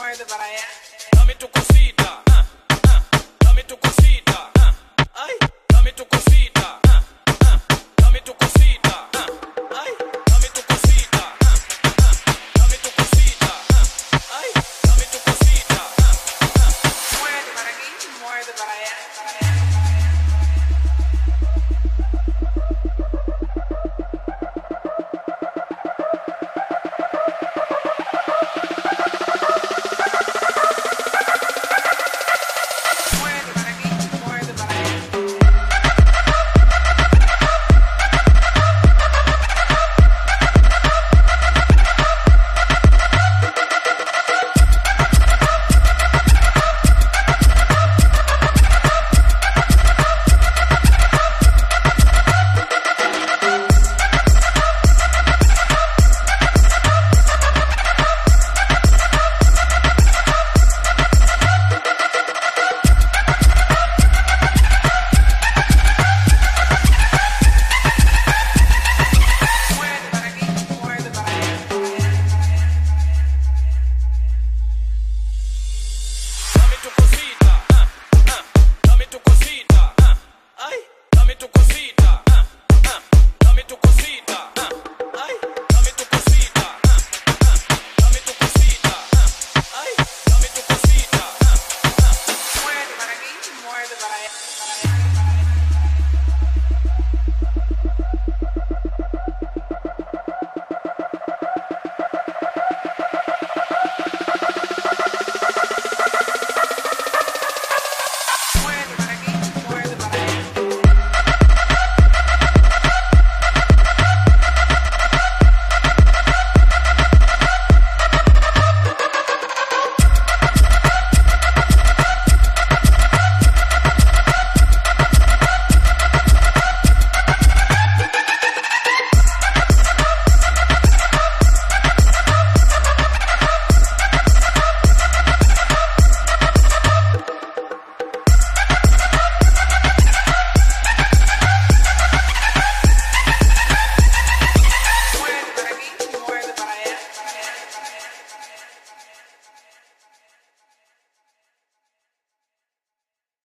muerde para allá. Dame tu cosita, uh, uh.